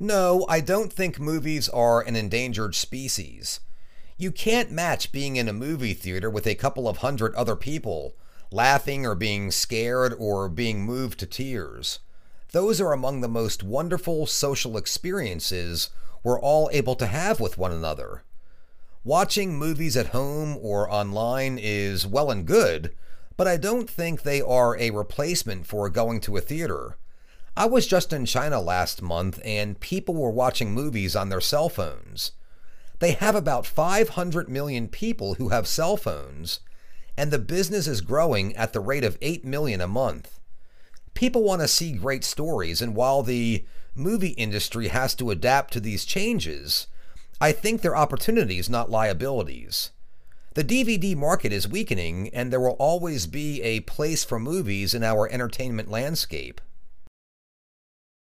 No, I don't think movies are an endangered species. You can't match being in a movie theater with a couple of hundred other people, laughing or being scared or being moved to tears. Those are among the most wonderful social experiences we're all able to have with one another. Watching movies at home or online is well and good, but I don't think they are a replacement for going to a theater. I was just in China last month and people were watching movies on their cell phones. They have about 500 million people who have cell phones, and the business is growing at the rate of 8 million a month. People want to see great stories, and while the movie industry has to adapt to these changes, I think they're opportunities, not liabilities. The DVD market is weakening, and there will always be a place for movies in our entertainment landscape.